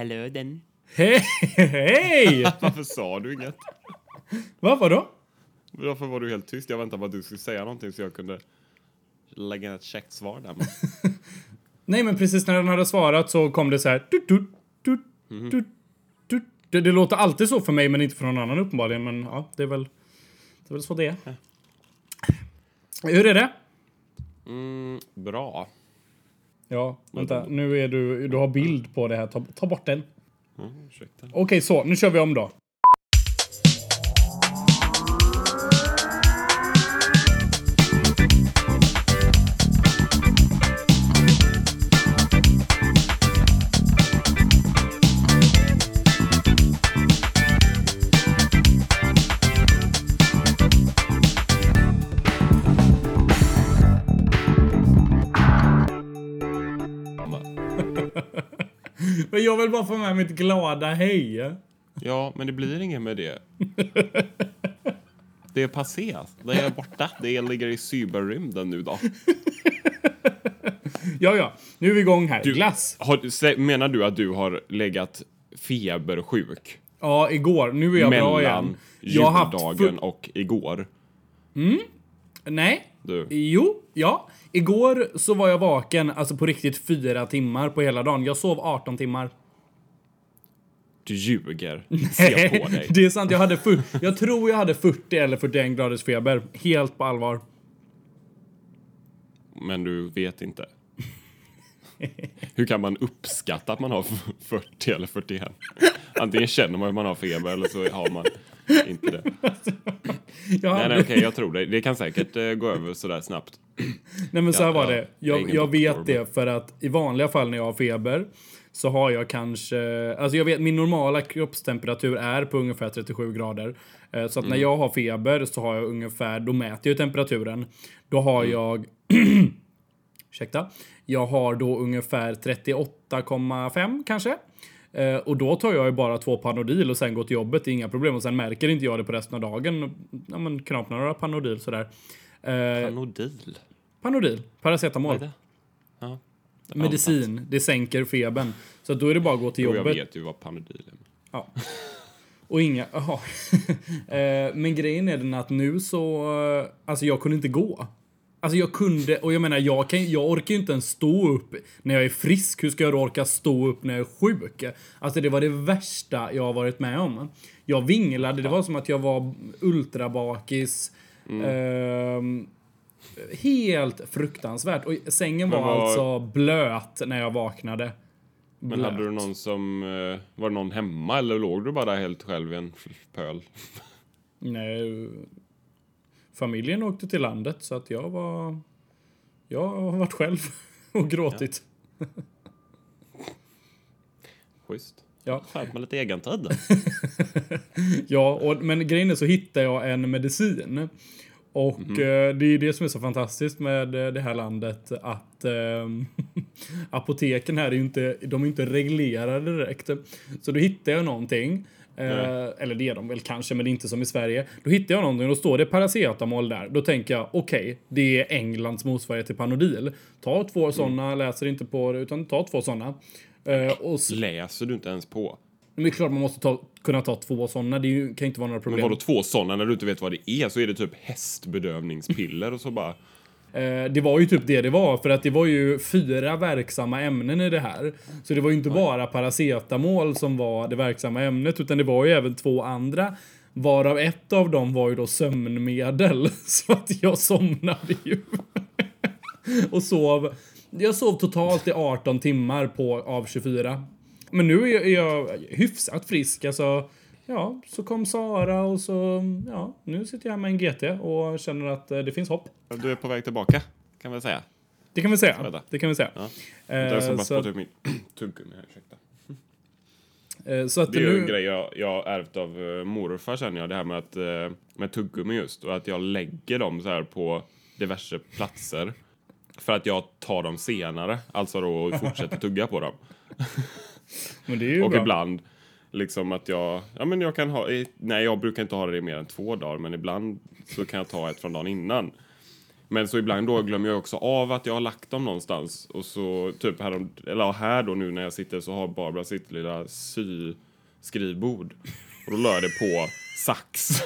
Hallå den. Hej! Hej! Varför sa du inget? Vad vadå? Varför var du helt tyst? Jag väntade på att du skulle säga någonting så jag kunde lägga in ett käckt svar där. Men... Nej, men precis när den hade svarat så kom det så här. Tut, tut, tut, tut, tut. Det, det låter alltid så för mig, men inte för någon annan uppenbarligen. Men ja, det är väl, det är väl så det är. Hur är det? Mm, bra. Ja, vänta. Nu är du, du har bild på det här. Ta, ta bort den. Mm. Okej, så. Nu kör vi om då. Men jag vill bara få med mitt glada hej. Ja, men det blir inget med det. Det är passé. Det är borta. Det ligger i cyberrymden nu då. Ja, ja. Nu är vi igång här. Du- Glass. Har, menar du att du har legat febersjuk Ja, igår. Nu är jag bra igen. mellan juldagen och igår? Nej. Du. Jo, ja. Igår så var jag vaken, alltså på riktigt fyra timmar på hela dagen. Jag sov 18 timmar. Du ljuger. Se på dig. Det är sant, jag hade Jag tror jag hade 40 eller 41 graders feber. Helt på allvar. Men du vet inte. Hur kan man uppskatta att man har 40 eller 41? Antingen känner man att man har feber eller så har man inte det. Jag Nej, nej, okej, jag tror det. Det kan säkert eh, gå över sådär snabbt. Nej men så Ja, här var ja. det. Jag Jag, vet det för att i vanliga fall när jag har feber så har jag kanske, alltså jag vet min normala kroppstemperatur är på ungefär 37 grader. Eh, Så att Mm. när jag har feber så har jag ungefär, då mäter jag temperaturen. Då har Mm. jag, ursäkta, jag har då ungefär 38,5 kanske. Eh, och då tar jag ju bara två Panodil och sen går till jobbet, det är inga problem. Och sen märker inte jag det på resten av dagen. Ja men knaprar några Panodil sådär. Eh, Panodil. Panodil, paracetamol. Vad är det? Ja. Medicin, det sänker febern. Så då är det bara att gå till Jo, jag jobbet. vet ju vad Panodil är. Ja. Och inga, jaha. Eh, Men grejen är den att nu så, alltså jag kunde inte gå. Alltså jag kunde, och jag menar jag, kan, jag orkar ju inte ens stå upp när jag är frisk. Hur ska jag då orka stå upp när jag är sjuk? Alltså det var det värsta jag har varit med om. Jag vinglade, det var som att jag var ultrabakis. Ehm, helt fruktansvärt. Och sängen Men var vad- alltså blöt när jag vaknade. Men Blöt. hade du någon som... eh, Var det någon hemma eller låg du bara helt själv i en pöl? Nej, familjen åkte till landet så att jag var... Jag har varit själv och gråtit. Schysst. Ja. Skönt med lite egentid. Ja, och, men grejen är så hittade jag en medicin. Och eh, det är det som är så fantastiskt med eh, det här landet att ehm, apoteken här är ju inte, de är inte reglerade direkt. Så då hittade jag någonting. Eh, eller det är de väl kanske, men det är inte som i Sverige. Då hittar jag någonting och då står det paracetamol där. Då tänker jag, okej, det är Englands motsvarighet till Panodil. Ta två sådana, läser inte på det, utan ta två sådana. Och s- Läser du inte ens på? Men det är klart man måste ta, kunna ta två sådana, det ju, kan ju inte vara några Men problem. vadå två sådana när du inte vet vad det är? Så är det typ hästbedövningspiller och så bara... Eh, det var ju typ det det var, för att det var ju fyra verksamma ämnen i det här. Så det var ju inte bara paracetamol som var det verksamma ämnet, utan det var ju även två andra. Varav ett av dem var ju då sömnmedel. Så att jag somnade ju. Och sov. Jag sov totalt i 18 timmar på, av 24. Men nu är jag, är hyfsat frisk. Alltså, ja, så kom Sara och så, ja, nu sitter jag här med en GT och känner att eh, det finns hopp. Du är på väg tillbaka, kan vi säga. Det kan vi säga. Det kan vi säga. Ja. Eh, Jag ska bara så, spotta ut min tuggummi här, ursäkta. eh, så att Det är ju en nu... grej jag, jag ärvt av uh, morfar känner jag, det här med att eh, med tuggummi just och att jag lägger dem så här på diverse platser för att jag tar dem senare, alltså då och fortsätter tugga på dem. Men det är ju Och bra. ibland liksom att jag, ja men jag kan ha, nej jag brukar inte ha det i mer än två dagar men ibland så kan jag ta ett från dagen innan. Men så ibland då glömmer jag också av att jag har lagt dem någonstans. Och så typ här, eller här då nu när jag sitter så har Barbara sitt lilla sy-skrivbord. Och då la jag det på sax.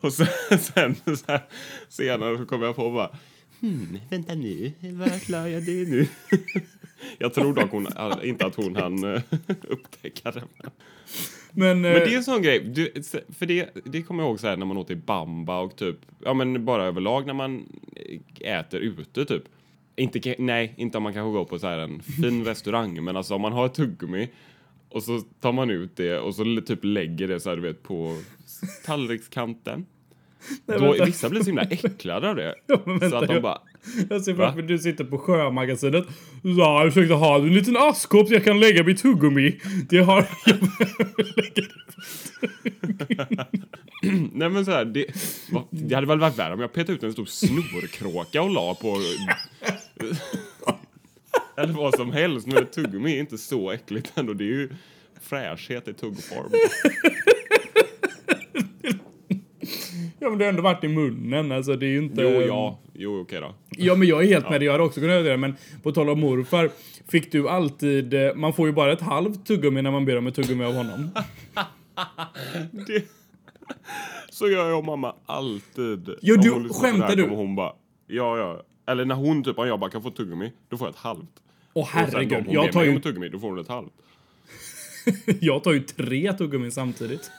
och sen, sen så här, senare så kom jag på bara Hmm, vänta nu, vart la jag det nu? jag tror dock hon, inte att hon hann eh, upptäcka det. Men, Men eh, det är en sån grej, du, för det, det kommer jag ihåg så här när man åt i bamba och typ, ja men bara överlag när man äter ute typ. Inte, nej, inte om man kanske går på så här en fin restaurang, men alltså om man har ett tuggummi och så tar man ut det och så typ lägger det så här du vet på tallrikskanten. Nej, Då, vänta. vissa blir så himla äcklade av det. Ja, så att de bara, Jag ser framför mig du sitter på Sjömagasinet. Ja, ursäkta, har du en liten askkopp jag kan lägga mitt tuggummi? Det har jag. nej men så här, det, det hade väl varit värre om jag petade ut en stor snorkråka och la på Eller vad som helst, men tuggummi är inte så äckligt ändå. Det är ju fräschhet i tuggform. Ja, men det har ändå varit i munnen. Alltså, det är ju inte... Jo, ja. Jo, okej då. Ja, men jag är helt med dig. Jag hade också kunnat göra det. Men på tal om morfar. Fick du alltid... eh, Man får ju bara ett halvt tuggummi när man ber om ett tuggummi av honom. Det... Så gör jag och mamma alltid. Jo, du- hon skämtar du? Hon bara, ja, ja. Eller när hon typ, om jag bara kan få tuggummi, då får jag ett halvt. Åh herregud. Jag tar, ju, tuggummi, då får hon ett halvt. jag tar ju tre tuggummin samtidigt.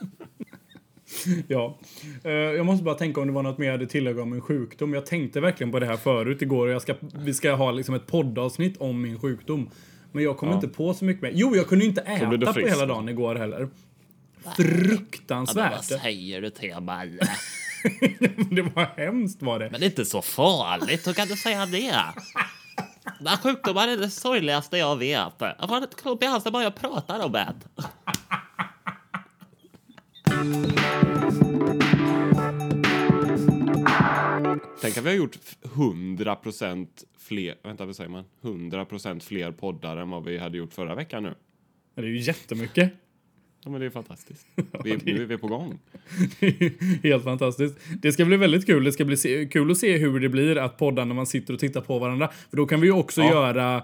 ja. Eh, Jag måste bara tänka om det var något mer jag hade tillägga om min sjukdom. Jag tänkte verkligen på det här förut igår och jag ska, vi ska ha liksom ett poddavsnitt om min sjukdom. Men jag kom Ja. inte på så mycket mer. Jo, jag kunde inte äta på hela dagen igår heller. Ja, vad Fruktansvärt. säger du till mig? det var hemskt var det. Men det är inte så farligt, hur kan du säga det? Den här sjukdomen är det sorgligaste jag vet. Jag får ett klump i halsen bara jag pratar om det. Tänk att vi har gjort 100% fler, vänta vad säger man? 100% fler poddar än vad vi hade gjort förra veckan nu. Det är ju jättemycket. Ja men det är fantastiskt. Vi, nu är vi på gång. Helt fantastiskt. Det ska bli väldigt kul. Det ska bli se, kul att se hur det blir att podda när man sitter och tittar på varandra. För då kan vi ju också Ja. göra eh,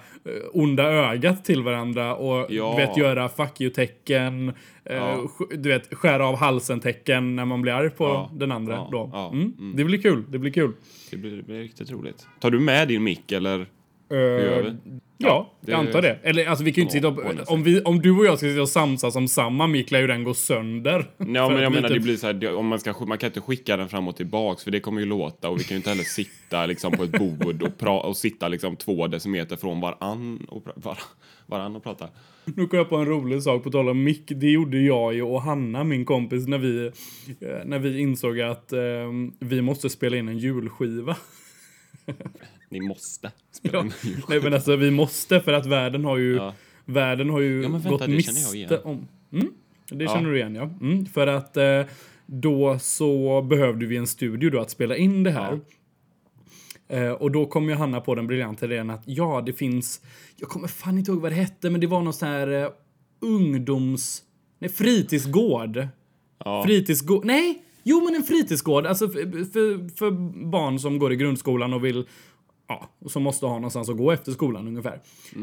onda ögat till varandra och Ja. du vet, göra fuck you-tecken. eh, Ja. Du vet, skära av halsen-tecken när man blir arg på den andra. Då. Ja. Mm. Det blir kul. Det blir kul. Det blir, det blir riktigt roligt. Tar du med din mick eller? Eh, gör vi? Ja, det- jag antar det. Eller alltså vi kan ju inte Ja, sitta och, om, vi, om du och jag ska sitta och samsas om samma mick lär ju den gå sönder. Ja, men jag menar typ- det blir så här, om man ska, man kan inte skicka den fram och tillbaks för det kommer ju låta och vi kan ju inte heller sitta liksom på ett bord och, pra, och sitta liksom två decimeter från varann och, var, varann och prata. Nu kom jag på en rolig sak på tal om mick. Det gjorde jag ju och Hanna, min kompis, när vi, eh, när vi insåg att eh, vi måste spela in en julskiva. Ni måste Ja. Nej men alltså vi måste för att världen har ju, Ja. världen har ju Ja, men vänta, gått miste om... Mm, det känner du igen ja. Mm, för att eh, då så behövde vi en studio då att spela in det här. Eh, och då kom ju Hanna på den briljanta idén att ja, det finns, jag kommer fan inte ihåg vad det hette, men det var någon sån här eh, ungdoms, nej fritidsgård. Ja. Fritidsgård, nej, jo men en fritidsgård, alltså för, för, för barn som går i grundskolan och vill, ja, och som måste ha någonstans att gå efter skolan ungefär.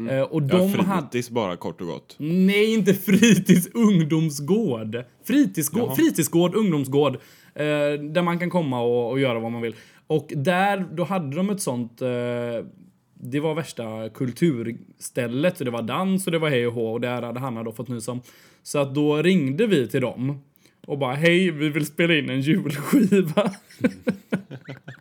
Eh, och Ja, de hade, fritids bara kort och gott. nej inte fritids, ungdomsgård. Fritidsgård, Jaha. fritidsgård, ungdomsgård, eh, där man kan komma och, och göra vad man vill. Och där, då hade de ett sånt, eh, det var värsta kulturstället. Så det var dans och det var hej och hå och där hade Hanna då fått nys om. Så att då ringde vi till dem och bara hej, vi vill spela in en julskiva.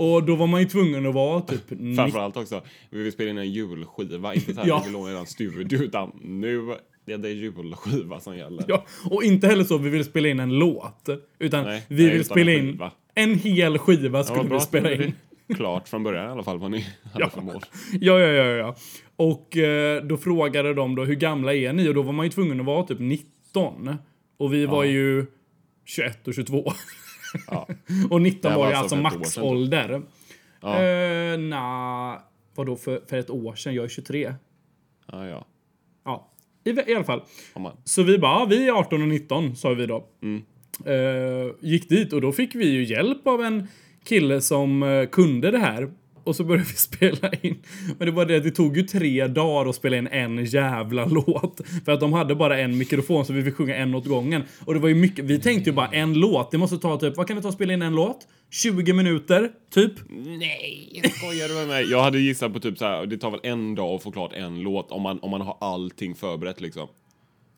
och då var man ju tvungen att vara typ Framförallt också, vi vill spela in en julskiva, inte så här Ja. vi vill låna eran studio utan nu är det julskiva som gäller. Ja, och inte heller så vi vill spela in en låt. Utan Nej, vi nej, vill utan spela en in en hel skiva Ja, skulle bra vi spela in. det klart från början i alla fall vad ni hade Ja. för mål. Ja, ja, ja, ja. Och eh, då frågade de då hur gamla är ni? Och då var man ju tvungen att vara typ 19. Och vi var ju 21 och 22. Ja. och 19 Det här var ju alltså alltså maxålder. Ja. Eh, na, vadå för, för ett år sedan? Jag är 23. Ja, ja. Ja, i, i alla fall. Man. Så vi bara, vi är 18 och 19 sa vi då. Mm. Eh, gick dit och då fick vi ju hjälp av en kille som eh, kunde det här. Och så började vi spela in. Men det var det, det tog ju tre dagar att spela in en jävla låt. För att de hade bara en mikrofon så vi fick sjunga en åt gången. Och det var ju mycket, vi tänkte ju bara en låt. Det måste ta typ, vad kan det ta att spela in en låt? 20 minuter, typ. Nej! Skojar du med mig? Jag hade gissat på typ så här, det tar väl en dag att få klart en låt om man, om man har allting förberett liksom.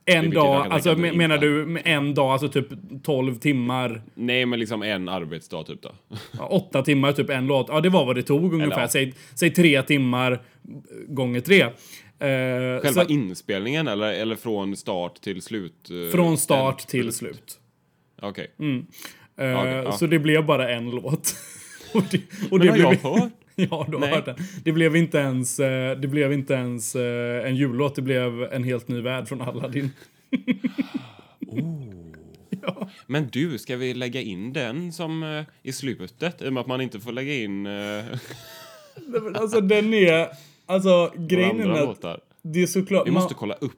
En dag, alltså tänka mig me- menar du en dag, alltså typ 12 timmar, Nej, men liksom en arbetsdag typ då. ja, 8 timmar, typ en låt. Ja, det var vad det tog ungefär. ja. Säg, säg tre timmar gånger tre. Eh, Själva så, inspelningen eller, eller från start till slut? eh, från start en- till slut. Okej. Eh, okej, ja. Så det blev bara en låt. och det, och Men det har blev, jag hört? Ja, du har Nej. hört den. Det blev inte ens, eh, det blev inte ens eh, en jullåt, det blev en helt ny värld från Aladdin. Men du, ska vi lägga in den som eh, i slutet? I och med att man inte får lägga in alltså den är, alltså grejen är att låtar. det är såklart, Vi man- måste kolla upp.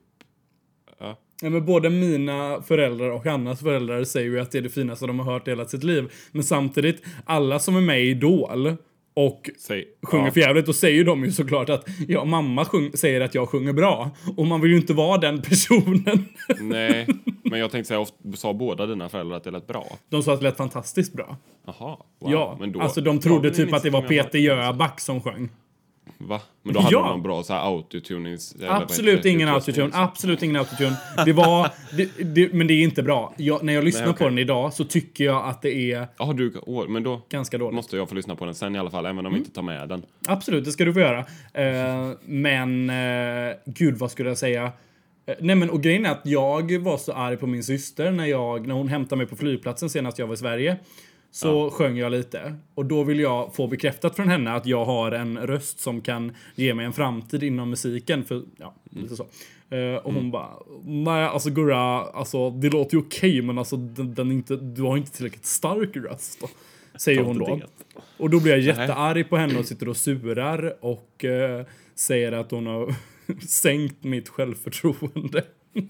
Ja. Nej, men både mina föräldrar och Hannas föräldrar säger ju att det är det finaste de har hört i hela sitt liv. Men samtidigt, alla som är med i Idol och Säg. sjunger ja. för jävligt, då säger de ju såklart att ja, mamma sjung, säger att jag sjunger bra. Och man vill ju inte vara den personen. Nej, men jag tänkte säga, ofta, sa båda dina föräldrar att det lät bra? De sa att det lät fantastiskt bra. Jaha, wow. ja, men då, alltså de trodde typ att det var Peter har- Jöback som sjöng. Va? Men då hade Ja. de bra så här vad Absolut ingen autotune, absolut ingen autotune. Det var, det, det, men det är inte bra. Jag, när jag lyssnar Nej, på okej. den idag så tycker jag att det är Ja, du, åh, men då ganska dåligt. måste jag få lyssna på den sen i alla fall, även om Mm. vi inte tar med den. Absolut, det ska du få göra. Eh, men, eh, gud vad skulle jag säga? Eh, nej men och grejen är att jag var så arg på min syster när, jag, när hon hämtade mig på flygplatsen senast jag var i Sverige. Så sjöng jag lite. Och då vill jag få bekräftat från henne att jag har en röst som kan ge mig en framtid inom musiken. För, ja, lite så. Eh, och hon bara, nej alltså Gurra, alltså det låter ju okej men alltså den, den inte, du har inte tillräckligt stark röst. Säger hon då. inte Och då blir jag jättearg på henne och sitter och surar och eh, säger att hon har sänkt mitt självförtroende.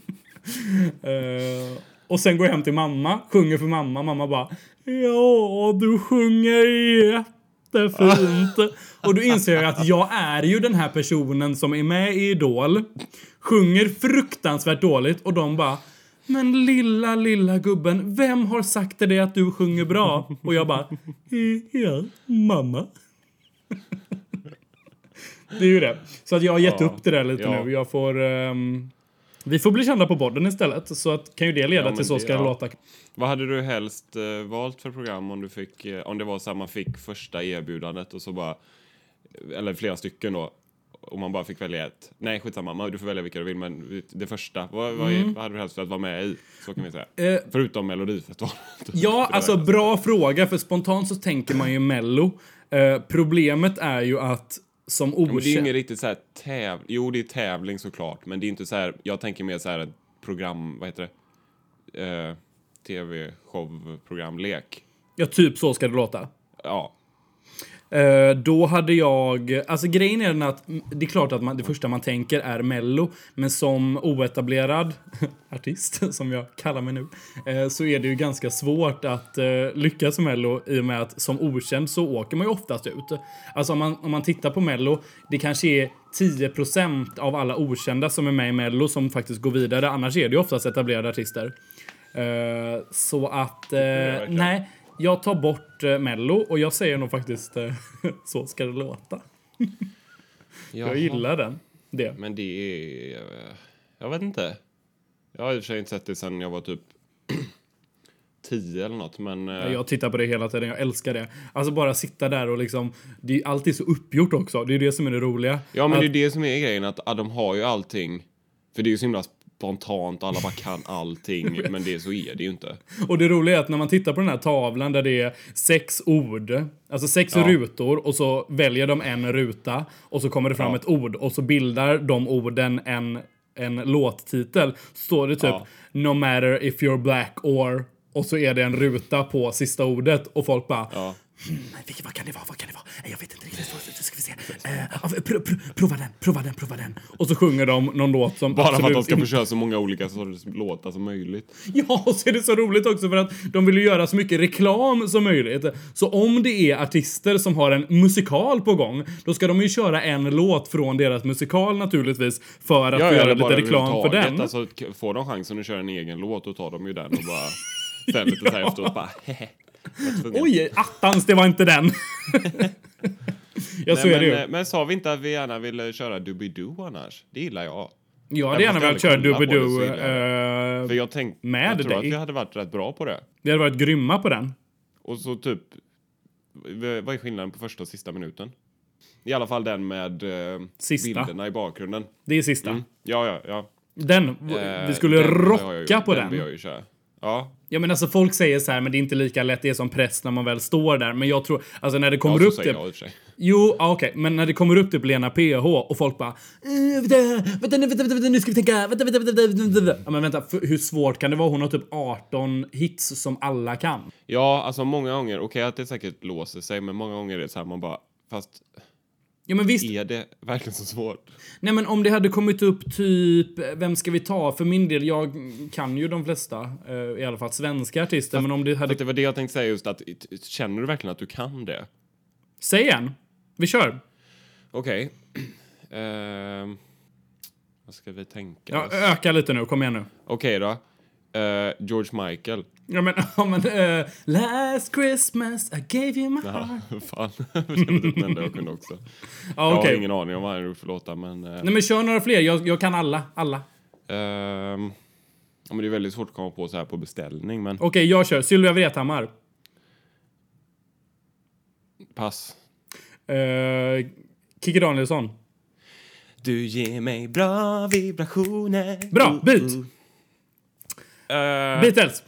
Eh, och sen går jag hem till mamma, sjunger för mamma. Mamma bara Ja, du sjunger jättefint. och då inser jag att jag är ju den här personen som är med i Idol, sjunger fruktansvärt dåligt och de bara men lilla, lilla gubben, vem har sagt till dig att du sjunger bra? Och jag bara, ja, mamma. det är ju det. Så att jag har gett Ja, upp det där lite ja. nu. Jag får... ehm, vi får bli kända på podden istället. Så att, kan ju det leda Ja, till Så det- ska det ja. låta. Vad hade du helst eh, valt för program om du fick, eh, om det var så här man fick första erbjudandet och så bara, eller flera stycken då, och man bara fick välja ett. Nej, skitsamma, man- du får välja vilka du vill, men det första, vad, vad, är, vad hade du helst velat vara med i? Så kan vi säga. Mm. Eh, Förutom Melodifestivalen. Ja, alltså bra fråga. För spontant så tänker man ju Mello. Eh, problemet är ju att som Men det är ju okänd... inget riktigt så här täv... Jo, det är tävling såklart, men det är inte så här, jag tänker mer så här program, vad heter det? Eh, Tv-show-programlek. Ja, typ så ska det låta. Ja, då hade jag, alltså grejen är den att det är klart att man, det första man tänker är mello, men som oetablerad artist, som jag kallar mig nu, eh, så är det ju ganska svårt att eh, lyckas med mello i och med att som okänd så åker man ju oftast ut. Alltså om man, om man tittar på mello, det kanske är 10% av alla okända som är med i mello som faktiskt går vidare, annars är det ju oftast etablerade artister. Eh, så att, eh, nej. Jag tar bort eh, Mello och jag säger nog faktiskt eh, så ska det låta. Jag gillar den. Det. Men det är... Jag vet inte. Jag har i och för sig inte sett det sen jag var typ 10 eller något, men... eh, Jag tittar på det hela tiden, jag älskar det. Alltså bara sitta där och liksom, det är alltid så uppgjort också. Det är det som är det roliga. Ja, men att, det är det som är grejen, att ah, de har ju allting. För det är ju så himla spontant, alla bara kan allting, men det så är det ju inte. Och det roliga är att när man tittar på den här tavlan där det är sex ord, alltså sex Ja. rutor och så väljer de en ruta och så kommer det fram Ja. ett ord och så bildar de orden en, en låttitel. Står det typ Ja. No matter if you're black or och så är det en ruta på sista ordet och folk bara Ja. "Hmm, vilket, vad kan det vara, vad kan det vara? Jag vet inte riktigt. Ska vi se. Eh, ja, pr pr prova den, prova den, prova den. Och så sjunger de någon låt som Bara för att de ska få köra så många olika sorters låtar som möjligt. Ja, och så är det så roligt också för att de vill ju göra så mycket reklam som möjligt. Så om det är artister som har en musikal på gång, då ska de ju köra en låt från deras musikal naturligtvis för att få göra lite reklam för den. Alltså, får de chansen att köra en egen låt, då tar de ju den och bara... Sen lite så här efteråt bara... hehe. Oj, attans, det var inte den. ja, så Nej, är det men, ju. eh, men sa vi inte att vi gärna ville köra Doobidoo annars? Det gillar jag. Jag hade gärna velat köra Doobidoo. gillar eh, För jag. Med jag tror dig. att vi hade varit rätt bra på det. Vi hade varit grymma på den. Och så typ... Vad är skillnaden på första och sista minuten? I alla fall den med Sista. bilderna i bakgrunden. Det är sista. Mm. Ja, ja, ja. Den, vi skulle den ju- rocka på Den den. Ja, Ja men alltså folk säger så här, men det är inte lika lätt det är som press när man väl står där. Men jag tror, alltså när det kommer ja upp säger typ... jag i och för sig. Jo, ja, okej, men när det kommer upp typ Lena PH och folk bara "Eh, vänta, vänta, vänta, vänta, nu ska vi tänka, vänta, vänta, vänta, vänta. Ja men vänta, hur svårt kan det vara? Hon har typ 18 hits som alla kan. Ja, alltså många gånger, okej att det säkert låser sig, men många gånger är det så här man bara, fast Ja men visst, är det verkligen så svårt? nej men om det hade kommit upp typ, vem ska vi ta? För min del, jag kan ju de flesta, eh, i alla fall svenska artister, men om det hade... det var det jag tänkte säga just att, känner du verkligen att du kan det? Säg en! Vi kör! Okej. Ehm, vad ska vi tänka Ja, öka lite nu, kom igen nu. Okej då. Eh, George Michael. Ja men, ja, men eh, Last Christmas I gave you my heart. Ja, fan. Typ den enda jag kunde också. Jag okej. har ingen aning om vad han har gjort för låtar, men... eh, Nej men kör några fler, jag, jag kan alla. Alla. ehm, ja, men det är väldigt svårt att komma på så här på beställning, men Okej, jag kör. Sylvia Vrethammar. pass. Uh, Kikki Danielsson. Du ger mig bra vibrationer. Bra, beat. Eh, Beatles.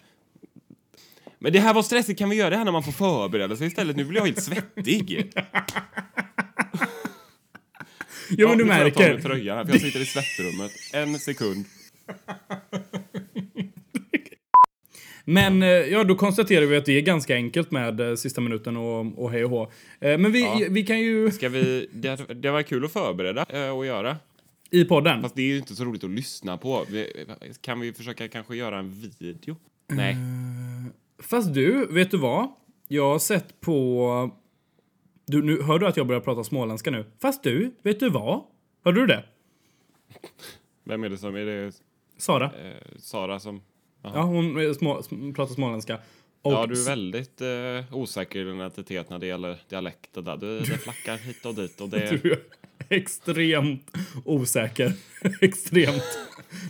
Men det här var stressigt, kan vi göra det här när man får förbereda sig istället? Nu blir jag helt svettig. Jo men du nu får jag ta mig märker. tröjan här, för jag sitter i svettrummet. En sekund. Men eh, ja, då konstaterar vi att det är ganska enkelt med eh, sista minuten och, och hej och hå. Men vi, Ja. vi kan ju... Ska vi... Det, det var kul att förbereda och göra. I podden. Fast det är ju inte så roligt att lyssna på. Vi, kan vi försöka kanske göra en video? Nej. Fast du, vet du vad? Jag har sett på... Du, nu, hör du att jag börjar prata småländska nu? Fast du, vet du vad? Hörde du det? Vem är det som... Är det Sara? eh, Sara som... Ja, hon små, sm- pratar småländska. Och Ja, du är väldigt eh, osäker i din identitet när det gäller dialekter där. Du, det flackar hit och dit och det... Extremt osäker. extremt.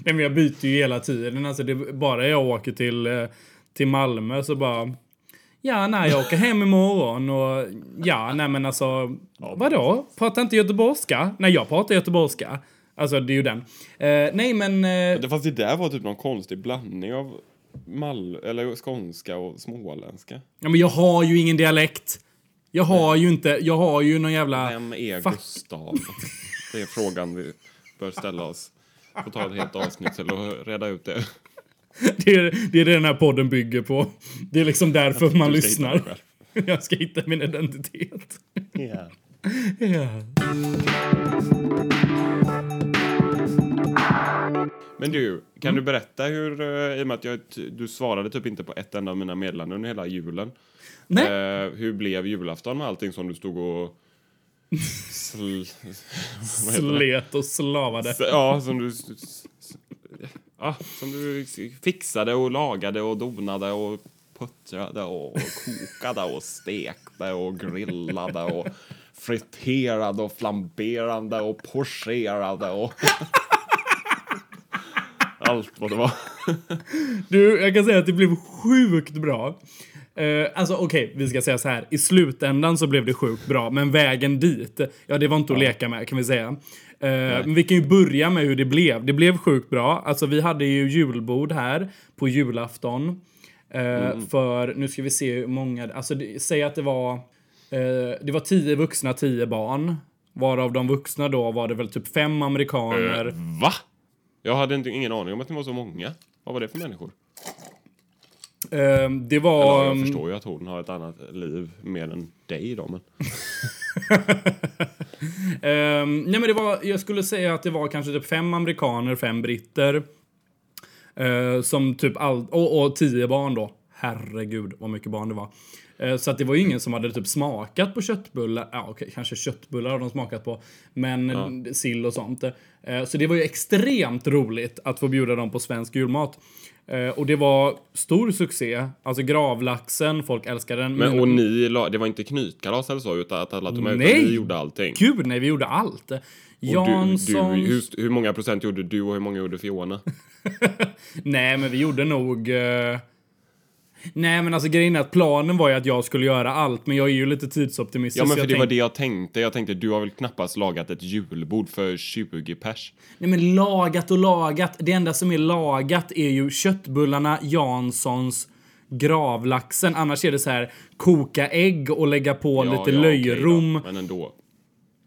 Nej, men jag byter ju hela tiden. Alltså, det bara jag åker till, eh, till Malmö så bara... Ja, nej, jag åker hem imorgon och... Ja, nej men alltså... Vadå? Pratar inte göteborgska? Nej, jag pratar göteborgska. Alltså, det är ju den. Eh, nej, men... Eh, Det, fast det där var typ någon konstig blandning av Mal eller skånska och småländska. ja, men jag har ju ingen dialekt. Jag har ju inte... Jag har ju någon jävla... Vem är Fuck. Gustav? Det är frågan vi bör ställa oss. Får ta ett helt avsnitt till att reda ut det. Det är, det är det den här podden bygger på. Det är liksom därför man lyssnar. Jag ska hitta min identitet. Ja. Ja. Men du, kan Mm. du berätta hur, eh, i och med att jag, du svarade typ inte på ett enda av mina meddelanden under hela julen. Nej. Eh, hur blev julafton med allting som du stod och... Sl? Slet och slavade. Ja, som du... Ja, som du fixade och lagade och donade och puttrade och kokade och stekte och grillade och friterade och flamberade och pocherade och... Allt vad det var. Du, jag kan säga att det blev sjukt bra. Eh, alltså okej, vi ska säga så här. I slutändan så blev det sjukt bra, men vägen dit, ja det var inte att leka med kan vi säga. Eh, men vi kan ju börja med hur det blev. Det blev sjukt bra. Alltså vi hade ju julbord här på julafton. Eh, För, nu ska vi se hur många, alltså det, säg att det var, det var tio vuxna, tio barn. Varav de vuxna då var det väl typ fem amerikaner. Va? Jag hade inte, ingen aning om att det var så många. Vad var det för människor? Eh, det Eller, var... ja, jag mm, förstår ju att hon har ett annat liv mer än dig då, men... Ehm, nej men det var, jag skulle säga att det var kanske typ fem amerikaner, fem britter. Eh, som typ all, och, och tio barn då. Herregud vad mycket barn det var. Eh, så att det var ju ingen som hade typ smakat på köttbullar. Ja, okej, kanske köttbullar har de smakat på. Men sill och sånt. Eh, så det var ju extremt roligt att få bjuda dem på svensk julmat. Eh, och det var stor succé. Alltså gravlaxen, folk älskade den. Men och ni, la- det var inte knytkalas eller så, utan att alla tog med, Nej. utan ni gjorde allting. Gud, nej, vi gjorde allt. Jansson... Du, du, hur, hur många procent gjorde du och hur många gjorde Fiona? Nej, men vi gjorde nog... eh, Nej, men alltså grejen är att planen var ju att jag skulle göra allt, men jag är ju lite tidsoptimist. Ja men för det var det jag tänkte. Jag tänkte du har väl knappast lagat ett julbord för 20 pers? Nej, men lagat och lagat. Det enda som är lagat är ju köttbullarna, Janssons, gravlaxen. Annars är det så här koka ägg och lägga på Ja, lite ja, löjrom. då, men ändå.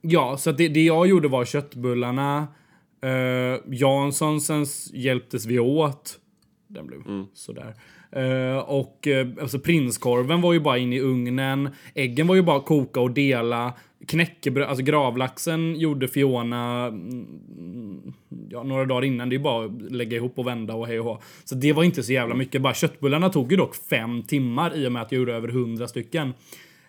Ja, så det, det jag gjorde var köttbullarna. Uh, Janssonsens hjälptes vi åt. Den blev Mm. sådär. Uh, och uh, alltså prinskorven var ju bara in i ugnen. Äggen var ju bara koka och dela. Knäckebröd, alltså gravlaxen gjorde Fiona mm, ja, några dagar innan. Det är bara att lägga ihop och vända och hej och hå. Så det var inte så jävla mycket. Bara köttbullarna tog ju dock fem timmar i och med att jag gjorde över hundra stycken.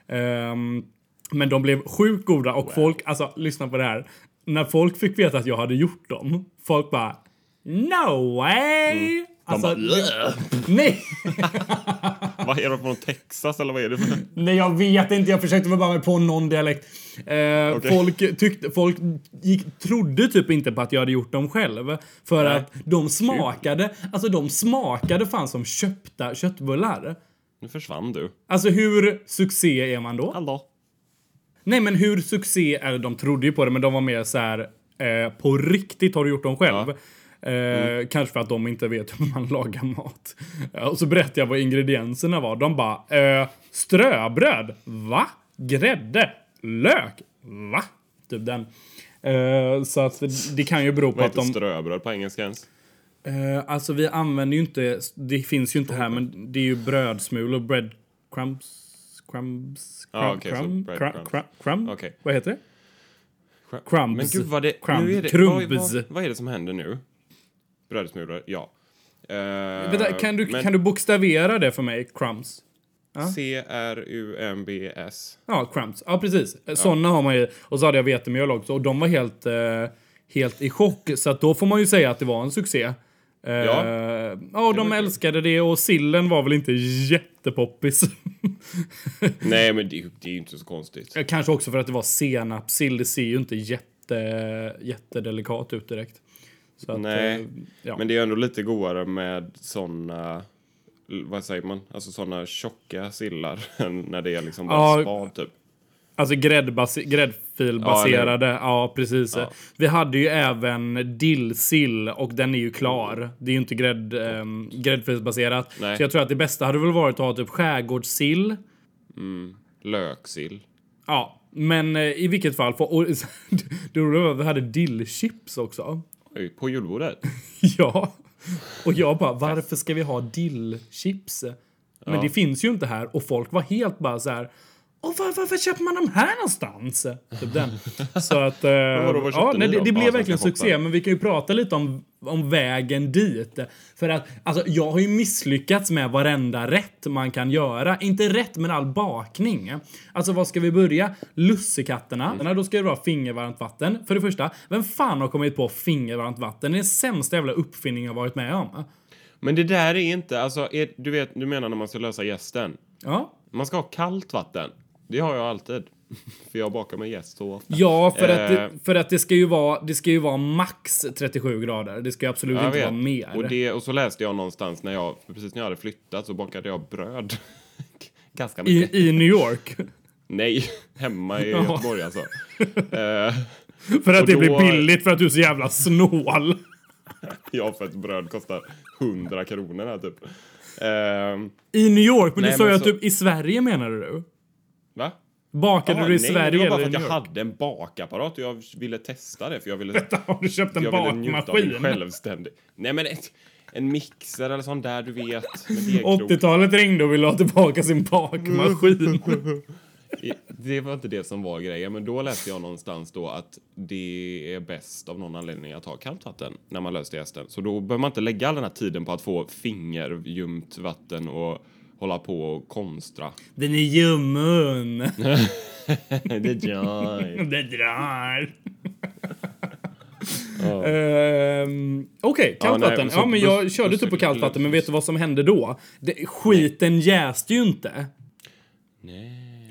Ehm, men de blev sjukt goda och folk, alltså lyssna på det här. När folk fick veta att jag hade gjort dem, folk bara No way! Alltså, bara, nej, Vad är det från Texas eller vad är det för? nej, jag vet inte. Jag försökte bara på någon dialekt. Eh, Okej. Folk tyckte, folk gick, trodde typ inte på att jag hade gjort dem själv. För Nej. att de smakade, alltså de smakade fan som köpta köttbullar. Nu försvann du. Alltså hur succé är man då? Hallå? Nej, men hur succé, eller de trodde ju på det, men de var mer så här eh, på riktigt har du gjort dem själv. Eh, Kanske för att de inte vet hur man lagar mat. Eh, och så berättade jag vad ingredienserna var. De bara, eh, ströbröd, va? Grädde, lök, va? Typ den. Eh, så att det kan ju bero på Vad att heter de... ströbröd på engelska ens? Eh, alltså vi använder ju inte, det finns ju inte här, men det är ju brödsmulor, breadcrumbs, crumbs, Ja, crumb, crumb, crumb, crumb. Vad heter det? Crumbs. Men gud vad det... Crumb. Nu är det Crumbs. Vad, vad, vad är det som händer nu? Brödsmulor, ja. Uh, Vänta, kan, du, kan du bokstavera det för mig? Crumbs? C-R-U-M-B-S. Ja, crumbs. Ja, precis. Såna har man ju. Och så hade jag vetemjöl också. Och de var helt, eh, helt i chock. Så att då får man ju säga att det var en succé. Eh, Ja. ja, och de älskade det och sillen var väl inte jättepoppis. Nej, men det, det är ju inte så konstigt. Kanske också för att det var senapssill. Det ser ju inte jätte, jättedelikat ut direkt. Så Nej, eh, ja. men det är ändå lite godare med såna... Vad säger man? Alltså såna tjocka sillar när det är liksom bara Ja. spad typ. Alltså gräddfilbaserade. Ja, precis. Vi hade ju även dillsill och den är ju klar. Det är ju inte grädd, um, gräddfilsbaserat. Nej. Så jag tror att det bästa hade väl varit att ha typ skärgårdssill. Löksill. Ja, men eh, i vilket fall. För, och, det roliga var att vi hade dillchips också. På julbordet? Ja. Och jag bara, varför ska vi ha dillchips? Men Ja. det finns ju inte här och folk var helt bara så här. Och var, varför köper man de här någonstans? Typ den. Så att... Eh, ja, ni nej, det, det Ja, blev Svenska verkligen succé. Men vi kan ju prata lite om, om vägen dit. För att alltså, jag har ju misslyckats med varenda rätt man kan göra. Inte rätt, men all bakning. Alltså, var ska vi börja? Lussekatterna. Mm. Då ska det vara fingervarmt vatten. För det första, vem fan har kommit på fingervarmt vatten? Det är den sämsta jävla uppfinningen jag varit med om. Men det där är inte, alltså, är, du vet, du menar när man ska lösa gästen. Ja. Man ska ha kallt vatten. Det har jag alltid. För jag bakar med jäst så ofta. Ja, för, att, Eh. det, för att det ska ju vara, det ska ju vara max 37 grader. Det ska ju absolut Jag inte vet. vara mer. Och, det, och så läste jag någonstans när jag, precis när jag hade flyttat så bakade jag bröd. Ganska mycket. I, I New York. Nej, hemma i Ja. Göteborg alltså. Eh, För att det då- blir billigt för att du är så jävla snål. ja, för ett bröd kostar 100 kronor här typ. Eh, I New York? Men Nej, du sa ju att så- typ i Sverige menar du? va? Bakade Jaha, du i nej, Sverige det var bara eller för att jag hade en bakapparat och jag ville testa det för jag ville, Har du köpt en bakmaskin? självständig... Nej men ett, en mixer eller sån där du vet. Med degkrok. 80-talet ringde och ville ha tillbaka sin bakmaskin. det var inte det som var grejen, men då läste jag någonstans då att det är bäst av någon anledning att ha kallt vatten när man löser gästen. Så då behöver man inte lägga all den här tiden på att få fingerljumt vatten och hålla på och konstra. Den är ljummen. det drar. Det drar. Ehm, Okej, kallt Ja, nej, vatten. så Ja, men jag körde typ på kallt vatten, men vet du vad som hände då? Det, skiten jäste ju inte.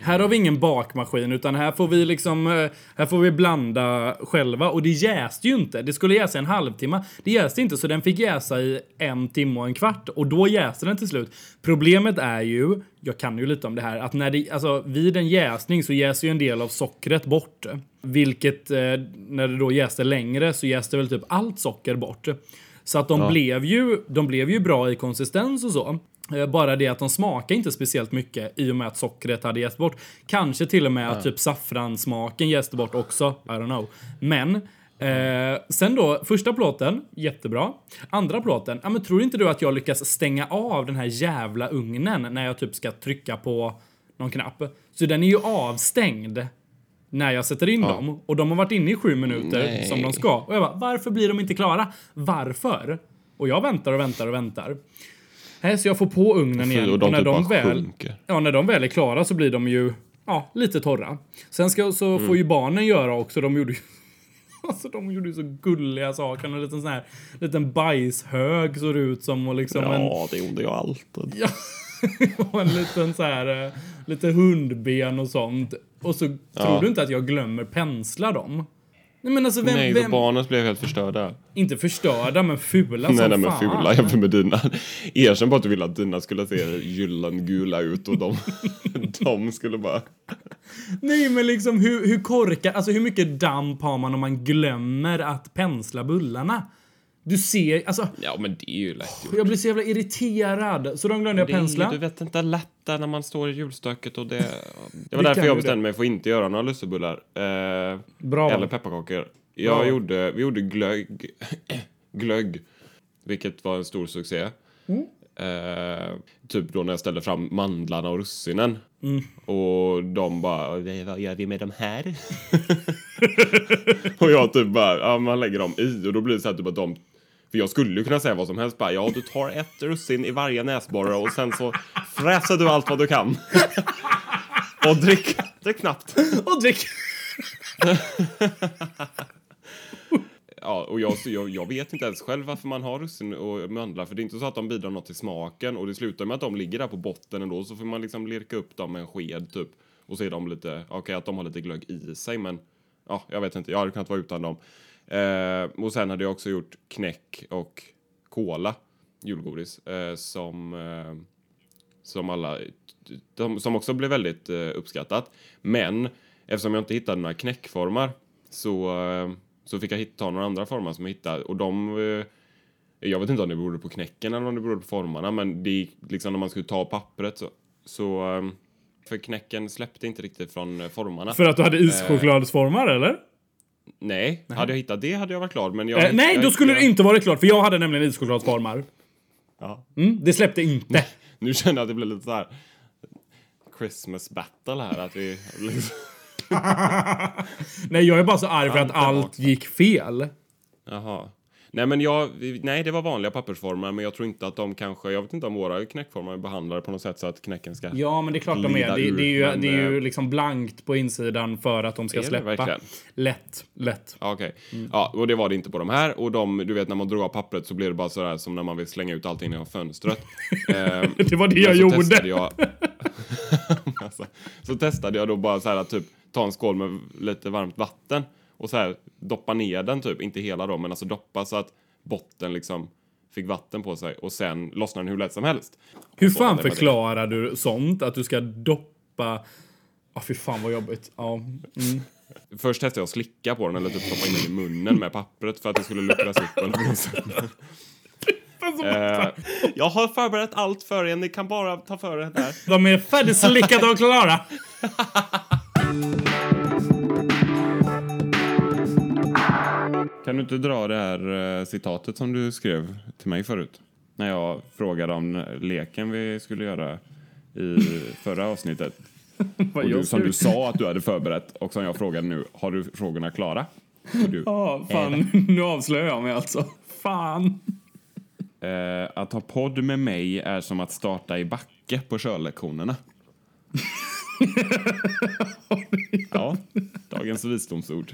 Här har vi ingen bakmaskin utan här får vi liksom, eh, här får vi blanda själva och det jäste ju inte. Det skulle jäsa en halvtimme. Det jäste inte så den fick jäsa i en timme och en kvart och då jäste den till slut. Problemet är ju, jag kan ju lite om det här, att när det, alltså vid en jäsning så jäser ju en del av sockret bort. Vilket, eh, när det då jäste längre så jäste väl typ allt socker bort. Så att de, blev ju, de blev ju bra i konsistens och så. Eh, Bara det att de smakar inte speciellt mycket i och med att sockret hade jäst bort. Kanske till och med att typ saffransmaken jäste bort också. I don't know. Men eh, sen då, första plåten, jättebra. Andra plåten, ja men tror inte du att jag lyckas stänga av den här jävla ugnen när jag typ ska trycka på någon knapp? Så den är ju avstängd när jag sätter in dem och de har varit inne i sju minuter Nej. som de ska. Och jag bara, varför blir de inte klara? Varför? Och jag väntar och väntar och väntar. Här, så jag får på ugnen igen. Och de när typ de väl, sjunker. ja, när de väl är klara så blir de ju ja, lite torra. Sen ska, så Mm. får ju barnen göra också. De gjorde ju Alltså de gjorde ju så gulliga saker. En liten sån här liten bajshög såg det ut som och liksom en, Ja, det gjorde jag alltid. Ja, och en liten så här, eh, lite hundben och sånt. Och så tror du inte att jag glömmer pensla dem? Nej men alltså vem, Nej, vem barnen blev helt förstörda. inte förstörda men fula nej, som nej, men fan. fula jämfört med dina. Erkänn bara att du ville att dina skulle se gyllengula ut och de, de skulle bara... Nej men liksom hur, hur korkad, alltså hur mycket damp har man om man glömmer att pensla bullarna? Du ser, alltså Ja, men det är ju lätt gjort. jag blir så jävla irriterad. Så de glömde jag Det är, pensla. du vet inte lätta när man står i julstöket och det... Det var därför jag bestämde mig för att inte göra några lussebullar. Eh, Bra. Eller pepparkakor. Jag Bra. gjorde, vi gjorde glögg. glögg. Vilket var en stor succé. Mm. Eh, typ då när jag ställde fram mandlarna och russinen. Mm. Och de bara, "Eh, vad gör vi med de här? och jag typ bara, ja man lägger dem i och då blir det så här typ att de för jag skulle kunna säga vad som helst bara, ja du tar ett russin i varje näsborre och sen så fräser du allt vad du kan. och drick, drick knappt. Och drick. Ja, och jag, så jag, jag vet inte ens själv varför man har russin och mandlar för det är inte så att de bidrar något till smaken och det slutar med att de ligger där på botten ändå så får man liksom lirka upp dem med en sked typ och se dem lite, okej att de har lite glögg i sig men ja, jag vet inte, jag hade kunnat vara utan dem. Eh, och sen hade jag också gjort knäck och cola, julgodis, eh, som, eh, som alla, de, som också blev väldigt eh, uppskattat. Men eftersom jag inte hittade några knäckformar så, eh, så fick jag hitta, ta några andra former som jag hittade och de eh, jag vet inte om det berodde på knäcken eller om det berodde på formarna men det gick liksom när man skulle ta pappret så, så eh, för knäcken släppte inte riktigt från eh, formarna. För att du hade ischokladsformar eller? Nej, hade jag hittat det hade jag varit glad men jag... Eh, nej, jag, då skulle jag, det inte varit klart för jag hade nämligen ischokladsformar. Ja. Mm, det släppte inte. Nu känner jag att det blir lite så här Christmas battle här att vi liksom, Nej, jag är bara så arg för att allt gick fel. Jaha. Nej men jag, nej det var vanliga pappersformar men jag tror inte att de kanske, jag vet inte om våra knäckformar är behandlade på något sätt så att knäcken ska... Ja, men det är klart de är. Det, det är ju, men, det är ju eh, liksom blankt på insidan för att de ska släppa. Lätt, lätt. Okej. Ja, och det var det inte på de här. Och de, du vet när man drog av pappret så blir det bara sådär som när man vill slänga ut allting genom fönstret. Ehm, Det var det jag gjorde. Jag, alltså, så testade jag då bara så här att typ ta en skål med lite varmt vatten och så här doppa ner den typ, inte hela då, men alltså doppa så att botten liksom fick vatten på sig och sen lossnar den hur lätt som helst. Hur fan förklarar du sånt? Att du ska doppa... Ja, fy fan vad jobbigt. Ja. Mm. Först testade jag att slicka på den eller typ stoppa in den i munnen med pappret för att det skulle luckras upp eller sätt. Eh, jag har förberett allt för er, ni kan bara ta för er där. De är färdigslickade och klara. Kan du inte dra det här eh, citatet som du skrev till mig förut? När jag frågade om leken vi skulle göra i förra avsnittet. Och du, som du sa att du hade förberett och som jag frågade nu, har du frågorna klara? Ja, fan. Nu avslöjar jag mig alltså. Fan. eh, att ha podd med mig är som att starta i backe på körlektionerna. ja, dagens visdomsord.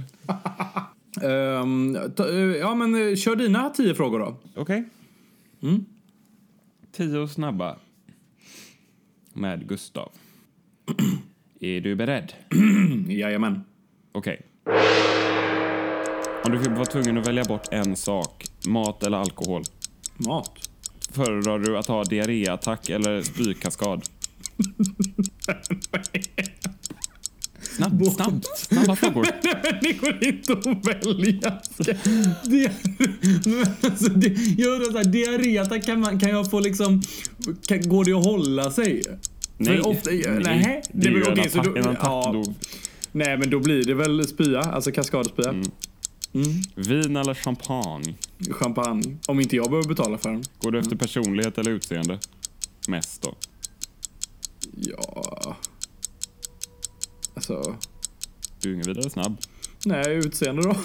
Ehm, eh, ja, men eh, kör dina tio frågor då. Okej. Tio snabba. Med Gustav. är du beredd? Jajamän. Okej. Om du vara tvungen att välja bort en sak, mat eller alkohol, Mat. föredrar du att ha diarréattack eller spykaskad? Snabbt, snabbt, snabba frågor. det går inte att välja. Det, men alltså, det, jag undrar så här, diarréta kan, man, kan jag få liksom... Kan, går det att hålla sig? Nej, ofta, nej, nej. det är ju men en attack. då- En attack ja. då. Nej, men då blir det väl spya, alltså kaskadspya. Mm. Vin eller champagne? Champagne. Om inte jag behöver betala för den. Går du efter personlighet eller utseende? Mest då. Ja... Alltså... Du är ingen vidare snabb. Nej, utseende då.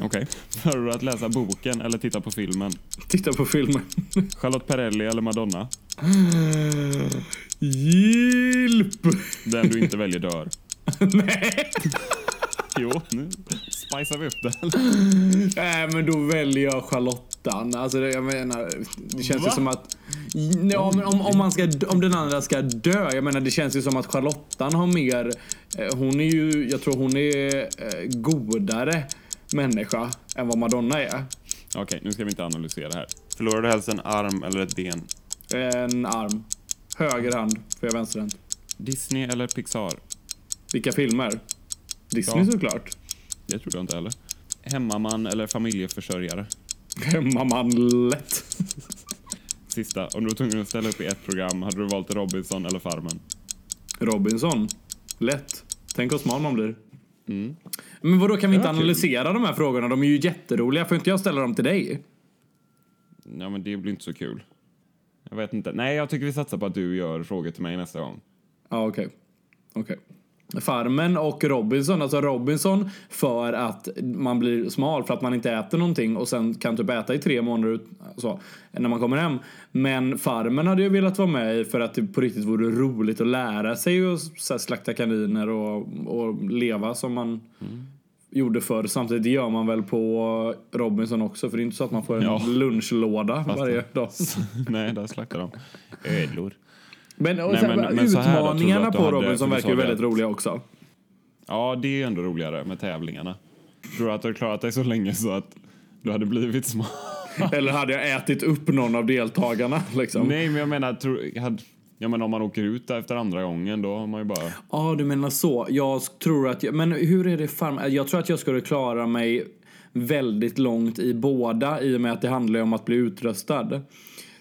Okej. Föredrar du att läsa boken eller titta på filmen? Titta på filmen. Charlotte Perrelli eller Madonna? Hjälp! Den du inte väljer dör. Nej. Jo, nu spicar vi upp det. Nej, men då väljer jag Charlottan. Alltså, det- jag menar, det känns ju Va? som att... Ja, men om, om, man ska, om den andra ska dö. Jag menar, det känns ju som att Charlottan har mer... eh, Hon är ju... Jag tror hon är eh, godare människa än vad Madonna är. Okej, nu ska vi inte analysera här. Förlorar du helst en arm eller ett ben? En arm. Höger hand, för jag är vänsterhänt. Disney eller Pixar? Vilka filmer? Disney Ja. såklart. Det trodde jag inte heller. Hemmaman eller familjeförsörjare? Hemmaman lätt. Sista, om du var tvungen att ställa upp i ett program, hade du valt Robinson eller Farmen? Robinson. Lätt. Tänk vad smal man blir. Men vad då kan vi inte var kul. analysera de här frågorna? De är ju jätteroliga. Får inte jag ställa dem till dig? Ja, men det blir inte så kul. Jag vet inte. Nej, jag tycker vi satsar på att du gör frågor till mig nästa gång. Ja, okej. Okej. Farmen och Robinson. Alltså Robinson för att man blir smal för att man inte äter någonting och sen kan typ äta i tre månader så, när man kommer hem. Men Farmen hade jag velat vara med i för att det på riktigt vore roligt att lära sig att slakta kaniner och, och leva som man gjorde förr. Samtidigt gör man väl på Robinson också för det är inte så att man får en Ja. lunchlåda varje dag. Nej, där slaktar de. Ödlor. Men, och Nej, sen, men- men utmaningarna på Robinson verkar väldigt roliga också. Ja, det är ju ändå roligare med tävlingarna. Tror du att du har klarat dig så länge så att du hade blivit smal? Eller hade jag ätit upp någon av deltagarna liksom? Nej, men jag menar, jag menar om man åker ut där efter andra gången, då har man ju bara... Ja, du menar så. Jag tror att jag, men hur är det farm? Jag tror att jag skulle klara mig väldigt långt i båda i och med att det handlar ju om att bli utröstad.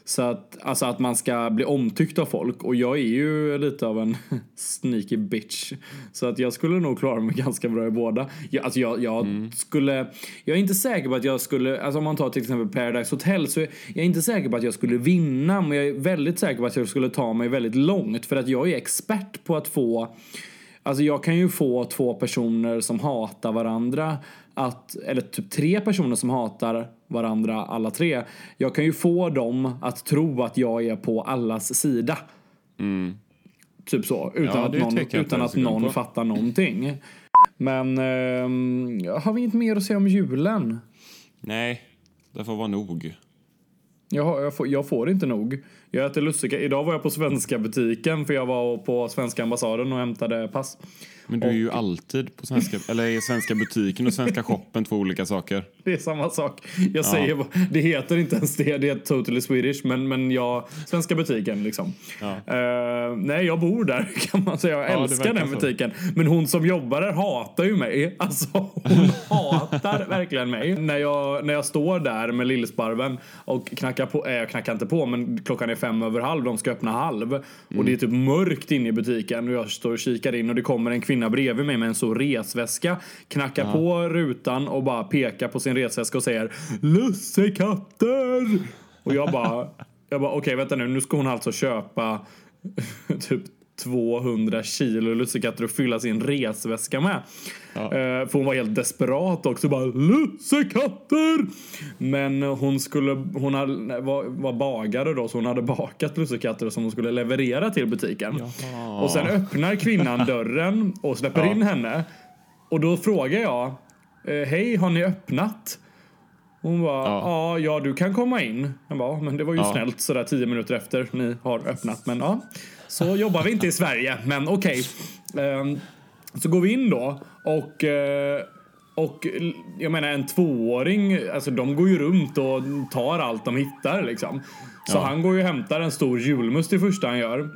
Så att, alltså att man ska bli omtyckt av folk och jag är ju lite av en sneaky bitch. Så att jag skulle nog klara mig ganska bra i båda. Jag, alltså jag, jag skulle, jag är inte säker på att jag skulle, alltså om man tar till exempel Paradise Hotel så är jag inte säker på att jag skulle vinna men jag är väldigt säker på att jag skulle ta mig väldigt långt för att jag är expert på att få Alltså jag kan ju få två personer som hatar varandra att, eller typ tre personer som hatar varandra alla tre. Jag kan ju få dem att tro att jag är på allas sida. Typ så, utan Ja, att någon, utan att någon fattar någonting. Men ehm, har vi inte mer att säga om julen? Nej, det får vara nog. Jag, jag, får, jag får inte nog. Jag äter lusseka. Idag var jag på svenska butiken för jag var på svenska ambassaden och hämtade pass. Men du är ju alltid på svenska, eller i svenska butiken och svenska shoppen två olika saker. Det är samma sak. Jag säger bara- det heter inte ens det, det heter totally Swedish, men, men jag, svenska butiken liksom. Ja. Eh, nej, jag bor där kan man säga. Jag Ja, älskar den så. butiken. Men hon som jobbar där hatar ju mig. Alltså, hon hatar verkligen mig. När jag, när jag står där med lillsparven och knackar på, äh, jag knackar inte på, men klockan är fem över halv, de ska öppna halv. Och Mm. det är typ mörkt inne i butiken och jag står och kikar in och det kommer en kvinna bredvid mig med en så resväska, knackar på rutan och bara pekar på sin resväska och säger lussekatter! Och jag bara, jag bara okej vänta nu, nu ska hon alltså köpa typ 200 kilo lussekatter att fylla sin resväska med. Ja. Eh, för hon var helt desperat också. Bara lussekatter! Men hon skulle, hon hade, var, var bagare då så hon hade bakat lussekatter som hon skulle leverera till butiken. Jaha. Och sen öppnar kvinnan dörren och släpper Ja. in henne. Och då frågar jag, eh, hej har ni öppnat? Hon bara, Ja. ja, du kan komma in. Jag bara, "Ja, men det var ju Ja. snällt sådär tio minuter efter ni har öppnat. Men ja, så jobbar vi inte i Sverige. Men okej. Ehm, så går vi in då och eh, och jag menar en tvååring, alltså de går ju runt och tar allt de hittar liksom. Så Ja. han går ju och hämtar en stor julmust det första han gör.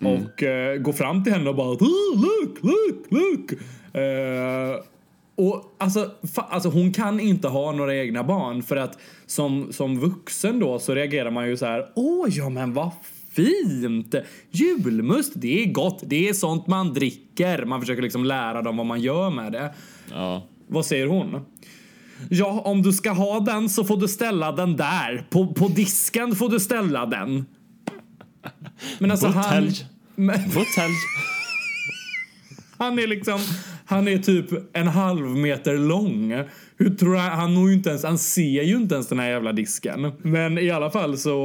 Mm. Och eh, går fram till henne och bara "Oh, look, look, look. Eh, och alltså, fa- alltså hon kan inte ha några egna barn för att som, som vuxen då så reagerar man ju så här. Åh ja men vad fint! Julmust, det är gott. Det är sånt man dricker. Man försöker liksom lära dem vad man gör med det. Ja. Vad säger hon? Ja, om du ska ha den så får du ställa den där. På, på disken får du ställa den. Men alltså han... Butelj. Men, han är liksom... Han är typ en halv meter lång. Hur tror jag, han når inte ens, han ser ju inte ens den här jävla disken. Men i alla fall så,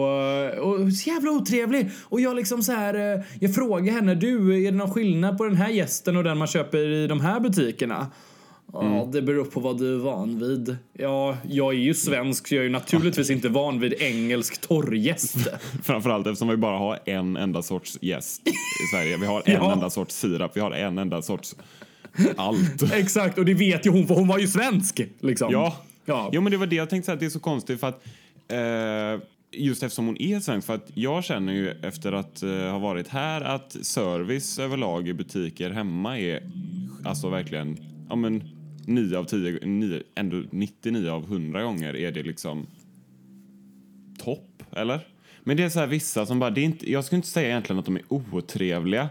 och så jävla otrevlig. Och jag liksom så här, eh, jag frågar henne, du, är det någon skillnad på den här gästen och den man köper i de här butikerna? Ja, det beror på vad du är van vid. Ja, jag är ju svensk så jag är ju naturligtvis inte van vid engelsk torrgäst. Framförallt eftersom vi bara har en enda sorts gäst i Sverige. Vi har en Ja. enda sorts sirap, vi har en enda sorts allt. Exakt, och det vet ju hon för hon var ju svensk. Liksom. Ja. Ja. Jo men det var det jag tänkte säga att det är så konstigt för att eh, just eftersom hon är svensk för att jag känner ju efter att eh, ha varit här att service överlag i butiker hemma är alltså verkligen ja men 9 av 10 9, ändå 99 av 100 gånger är det liksom topp eller? Men det är så här vissa som bara det är inte jag skulle inte säga egentligen att de är otrevliga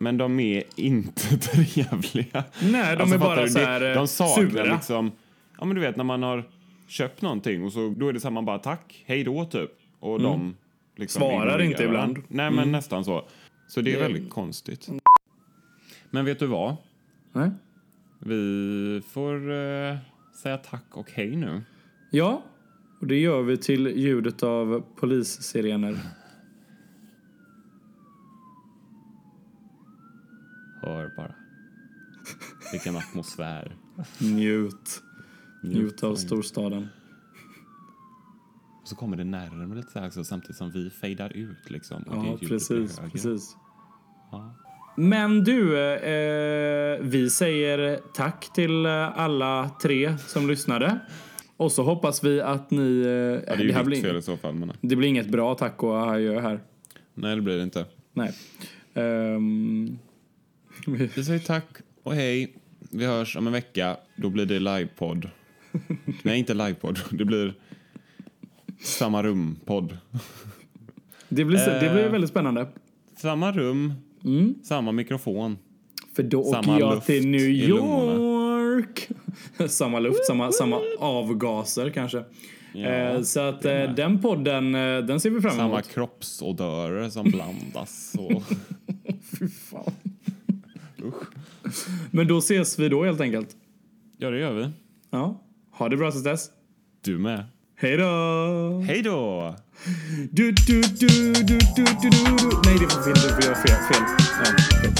men de är inte trevliga. Nej, de Alltså, är bara du? så Det- här, eh, De saknar sura. liksom... Ja, men du vet när man har köpt någonting och så då är det så här man bara tack, hej då typ. Och de liksom Mm. Svarar inte ibland. Mm. Nej, men nästan så. Så det är väldigt konstigt. Men vet du vad? Nej. Vi får eh, säga tack och hej nu. Ja, och det gör vi till ljudet av polissirener. Hör bara. Vilken atmosfär. Njut. Njut av storstaden. Och så kommer det närmare lite så här också, samtidigt som vi fejdar ut liksom. Och det Ja, blir precis, precis. Ja. Men du, eh, vi säger tack till alla tre som lyssnade. Och så hoppas vi att ni... Eh, Ja, det ju här ditt fel blir, i så fall. Men... det blir inget bra tack och adjö här. Nej, det blir det inte. Nej. Ehm, Vi säger tack och hej. Vi hörs om en vecka. Då blir det livepodd. Nej, inte livepodd. Det blir samma rum-podd. det, blir, det blir Eh. väldigt spännande. Samma rum, samma mikrofon. För då Samma åker jag till New. York. samma luft, samma, samma avgaser kanske. Ja, eh, så att eh, den podden, den ser vi fram Samma emot. kroppsodörer som blandas. Och... Men då ses vi då helt enkelt. Ja, det gör vi. Ja. Ha det bra tills dess. Du med. Hej då! Hej då! Du, du, du, du, du, du, du, du. Nej, det var fel. Du göra fel. fel. Ja, okej.